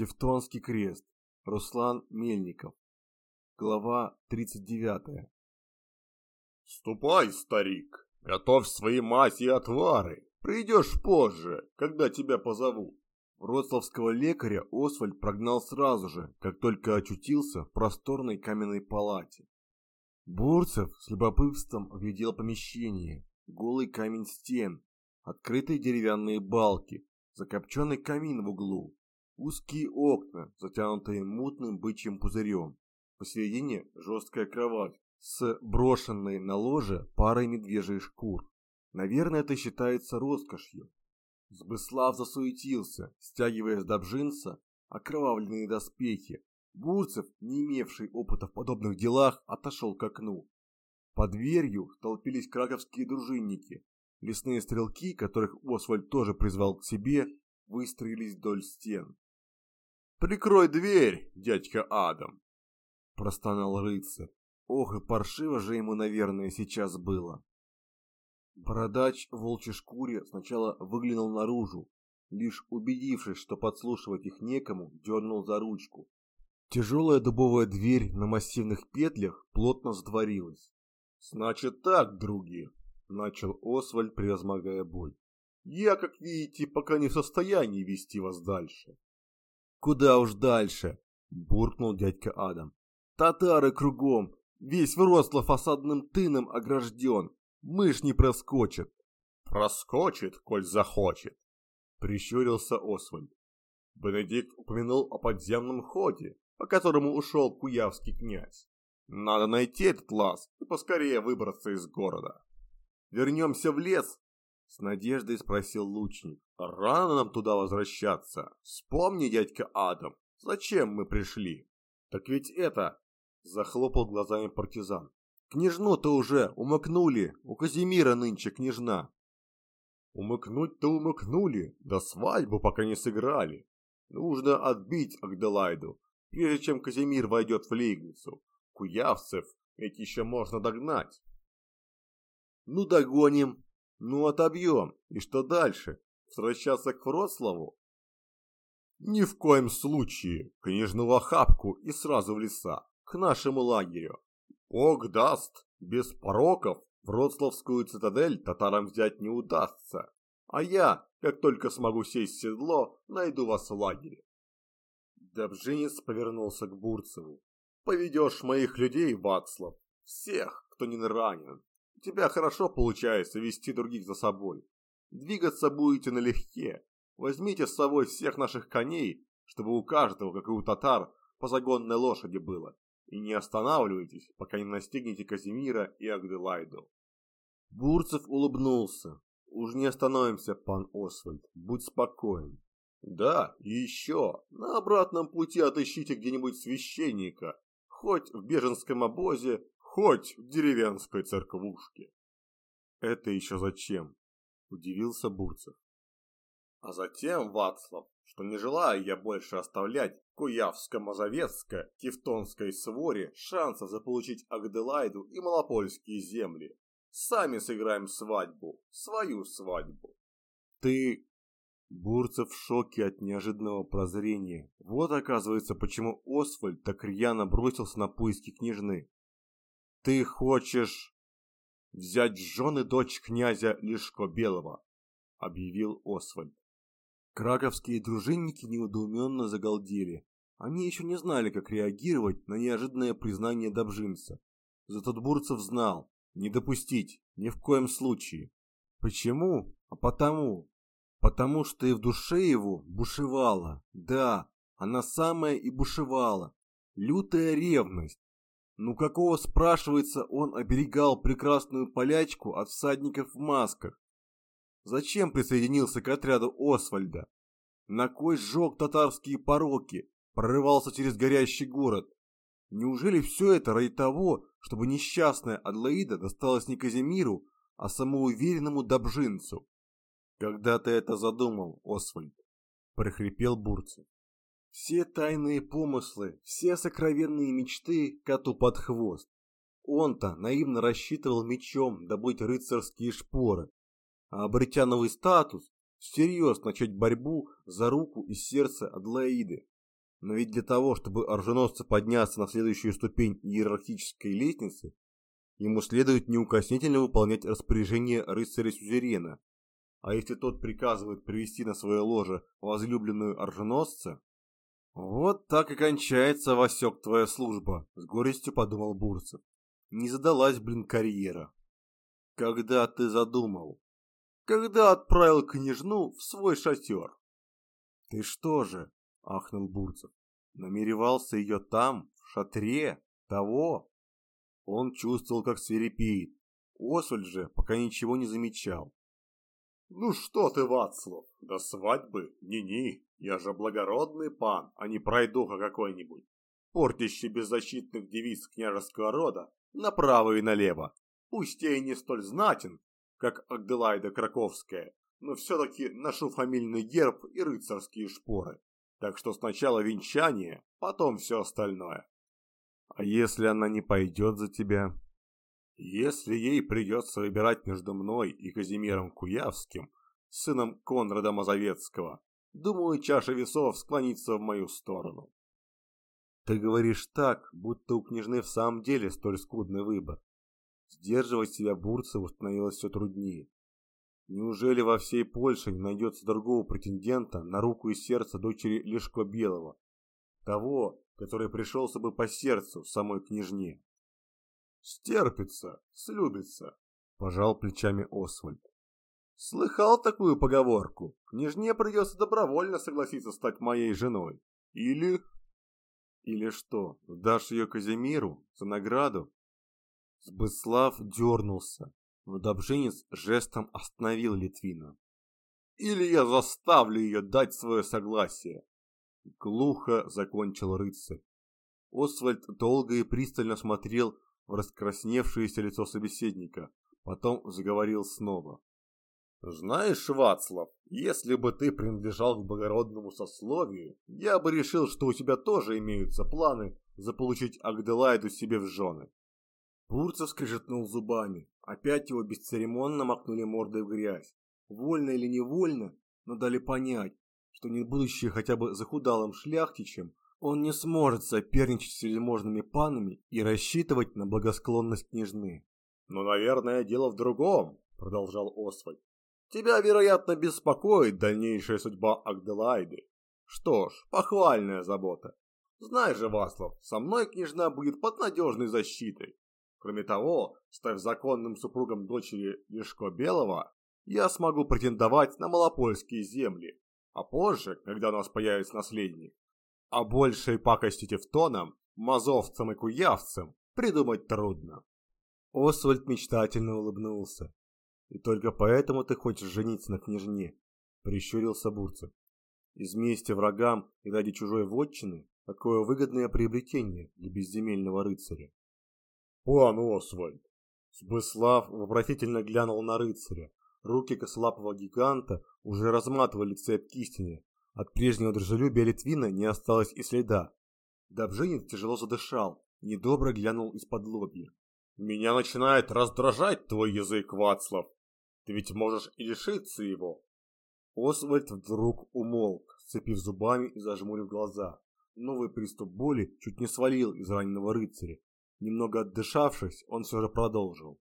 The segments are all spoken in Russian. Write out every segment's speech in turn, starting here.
Тевтонский крест. Руслан Мельников. Глава 39. «Ступай, старик, готовь свои мази и отвары. Придешь позже, когда тебя позовут». Вроцлавского лекаря Освальд прогнал сразу же, как только очутился в просторной каменной палате. Бурцев с любопытством оглядел помещение, голый камень стен, открытые деревянные балки, закопченный камин в углу, Узкие окна, затянутые мутным бычьим пузырем. Посередине жесткая кровать с брошенной на ложе парой медвежьих шкур. Наверное, это считается роскошью. Сбыслав засуетился, стягивая с Добжинца окровавленные доспехи. Бурцев, не имевший опыта в подобных делах, отошел к окну. Под дверью толпились краковские дружинники. Лесные стрелки, которых Освальд тоже призвал к себе, выстроились вдоль стен. «Прикрой дверь, дядька Адам!» Простонал рыцарь. Ох, и паршиво же ему, наверное, сейчас было. Бородач в волчьей шкуре сначала выглянул наружу, лишь убедившись, что подслушивать их некому, дернул за ручку. Тяжелая дубовая дверь на массивных петлях плотно сдворилась. «Значит так, други!» — начал Освальд, превозмогая боль. «Я, как видите, пока не в состоянии вести вас дальше. Куда уж дальше, буркнул дядька Адам. Татары кругом, весь Вроцлав осадным тыном огражден, мышь не проскочит. Проскочит, коль захочет, прищурился Освальд. Бенедикт упомянул о подземном ходе, по которому ушел куявский князь. Надо найти этот лаз и поскорее выбраться из города. Вернемся в лес с надеждой спросил лучник. Рано нам туда возвращаться. Вспомни, дядька Адам, зачем мы пришли? Так ведь это... Захлопал глазами партизан. Княжну-то уже умыкнули. У Казимира нынче княжна. Умыкнуть-то умыкнули, да свадьбу пока не сыграли. Нужно отбить Агделайду, прежде чем Казимир войдет в Лигницу. Куявцев ведь еще можно догнать. Ну догоним, ну отобьем. И что дальше? Возвращаться к Вроцлаву? Ни в коем случае. Княжну в охапку и сразу в леса. К нашему лагерю. Бог даст, без пороков Вроцлавскую цитадель татарам взять не удастся. А я, как только смогу сесть в седло, найду вас в лагере. Добжинец повернулся к Бурцеву. Поведешь моих людей, Вацлав, всех, кто не ранен, тебя хорошо получается вести других за собой. Двигаться будете налегке. Возьмите с собой всех наших коней, чтобы у каждого, как и у татар, по загонной лошади было. И не останавливайтесь, пока не настигнете Казимира и Агделайду. Бурцев улыбнулся. Уж не остановимся, пан Освальд, будь спокоен. Да, и еще, на обратном пути отыщите где-нибудь священника, хоть в беженском обозе, хоть в деревенской церквушке. Это еще зачем? Удивился Бурцев. А затем, Вацлав, что не желаю я больше оставлять Куявско-Мазовецкое, Тевтонской своре шансов заполучить Агделайду и Малопольские земли. Сами сыграем свадьбу, свою свадьбу. Ты... Бурцев в шоке от неожиданного прозрения. Вот оказывается, почему Освальд так рьяно бросился на поиски княжны. Ты хочешь взять жены дочь князя Лешко Белого, объявил Освальд. Краковские дружинники неудоуменно загалдели. Они еще не знали, как реагировать на неожиданное признание Добжинца. Зато Бурцев знал, не допустить, ни в коем случае. Почему? А потому. Потому что и в душе его бушевала, да, она самая и бушевала, лютая ревность. Ну какого, спрашивается, он оберегал прекрасную полячку от всадников в масках? Зачем присоединился к отряду Освальда? На кой сжег татарские пороки, прорывался через горящий город? Неужели все это ради того, чтобы несчастная Адлоида досталась не Казимиру, а самоуверенному Добжинцу? Когда ты это задумал, Освальд? прохрипел Бурцев. Все тайные помыслы, все сокровенные мечты коту под хвост. Он-то наивно рассчитывал мечом добыть рыцарские шпоры, а обретя новый статус, всерьез начать борьбу за руку и сердце Адлоиды. Но ведь для того, чтобы оруженосцу подняться на следующую ступень иерархической лестницы, ему следует неукоснительно выполнять распоряжение рыцаря-сюзерена. А если тот приказывает привести на свое ложе возлюбленную оруженосца, вот так и кончается, Васек, твоя служба, с горестью подумал Бурцев. Не задалась, блин, карьера. Когда ты задумал? Когда отправил княжну в свой шатер? Ты что же, ахнул Бурцев, намеревался ее там, в шатре, того? Он чувствовал, как свирепеет. Освальд же пока ничего не замечал. «Ну что ты, Вацлав, до свадьбы? Ни-ни, я же благородный пан, а не пройдуха какой-нибудь, портящий беззащитных девиц княжеского рода направо и налево. Пусть я и не столь знатен, как Агделайда Краковская, но все-таки ношу фамильный герб и рыцарские шпоры. Так что сначала венчание, потом все остальное. А если она не пойдет за тебя? Если ей придется выбирать между мной и Казимиром Куявским, сыном Конрада Мазовецкого, думаю, чаша весов склонится в мою сторону. Ты говоришь так, будто у княжны в самом деле столь скудный выбор. Сдерживать себя Бурцеву становилось все труднее. Неужели во всей Польше не найдется другого претендента на руку и сердце дочери Лешко Белого? Того, который пришелся бы по сердцу самой княжне. Стерпится, слюбится, пожал плечами Освальд. Слыхал такую поговорку? Княжне придется добровольно согласиться стать моей женой. Или... Или что, сдашь ее Казимиру за награду? Сбыслав дернулся, но Добженец жестом остановил Литвина. Или я заставлю ее дать свое согласие. Глухо закончил рыцарь. Освальд долго и пристально смотрел в раскрасневшееся лицо собеседника, потом заговорил снова. «Знаешь, Вацлав, если бы ты принадлежал к благородному сословию, я бы решил, что у тебя тоже имеются планы заполучить Агделайду себе в жены». Бурцев скрежетнул зубами. Опять его бесцеремонно макнули мордой в грязь. Вольно или невольно, но дали понять, что не будучи хотя бы захудалым шляхтичем, он не сможет соперничать с вельможными панами и рассчитывать на благосклонность княжны. «Но, наверное, дело в другом», — продолжал Освальд. «Тебя, вероятно, беспокоит дальнейшая судьба Агделайды. Что ж, похвальная забота. Знаешь же, Васлов, со мной княжна будет под надежной защитой. Кроме того, став законным супругом дочери Лешко Белого, я смогу претендовать на малопольские земли. А позже, когда у нас появится наследник, а большей пакости тевтонам, мазовцам и куявцам придумать трудно. Освальд мечтательно улыбнулся. «И только поэтому ты хочешь жениться на княжне?» — прищурился Бурцев. «Из мести врагам и ради чужой вотчины? Какое выгодное приобретение для безземельного рыцаря!» «Пан Освальд!» Сбыслав вопросительно глянул на рыцаря. Руки косолапого гиганта уже разматывали цепь кистени, от прежнего дружелюбия Литвина не осталось и следа. Добженец тяжело задышал, недобро глянул из-под лобья. «Меня начинает раздражать твой язык, Вацлав. Ты ведь можешь и лишиться его». Освальд вдруг умолк, сцепив зубами и зажмурив глаза. Новый приступ боли чуть не свалил из раненого рыцаря. Немного отдышавшись, он все же продолжил.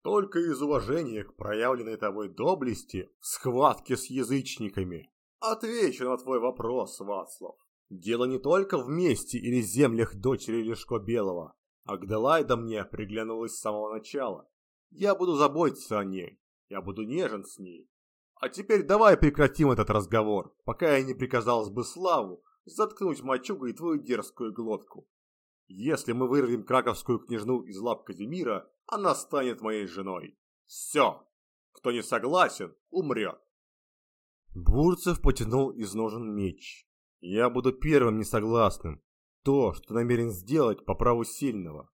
«Только из уважения к проявленной тобой доблести в схватке с язычниками Отвечу на твой вопрос, Вацлав. Дело не только в месте или землях дочери Лешко Белого. Агделайда мне приглянулась с самого начала. Я буду заботиться о ней. Я буду нежен с ней. А теперь давай прекратим этот разговор, пока я не приказал бы Славу заткнуть мачугой твою дерзкую глотку. Если мы вырвем краковскую княжну из лап Казимира, она станет моей женой. Все. Кто не согласен, умрет. Бурцев потянул из ножен меч. Я буду первым несогласным. То, что намерен сделать по праву сильного.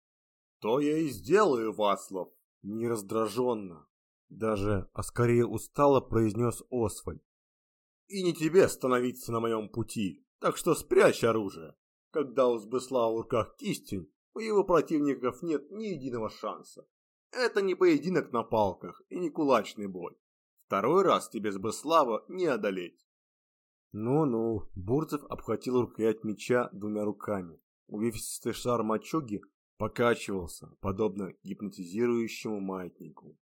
То я и сделаю, Васлов. Не раздраженно. Даже, а скорее устало произнес Освальд. И не тебе становиться на моем пути, так что спрячь оружие. Когда у Сбыслава в руках кистень, у его противников нет ни единого шанса. Это не поединок на палках и не кулачный бой. Второй раз тебе с Беслава не одолеть. Ну-ну, Бурцев обхватил рукоять меча двумя руками. Увесистый шар мачуги покачивался, подобно гипнотизирующему маятнику.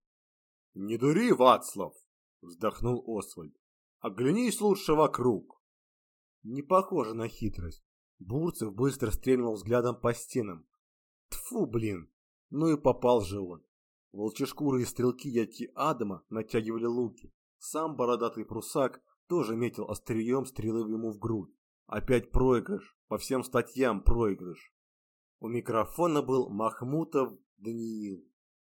«Не дури, Вацлав!» – вздохнул Освальд. «Оглянись лучше вокруг!» Не похоже на хитрость. Бурцев быстро стрельнул взглядом по стенам. Тфу, блин! Ну и попал же он. Волчешкуры и стрелки дядьки Адама натягивали луки. Сам бородатый прусак тоже метил острием стрелы ему в грудь. Опять проигрыш, по всем статьям проигрыш. У микрофона был Махмутов Даниил.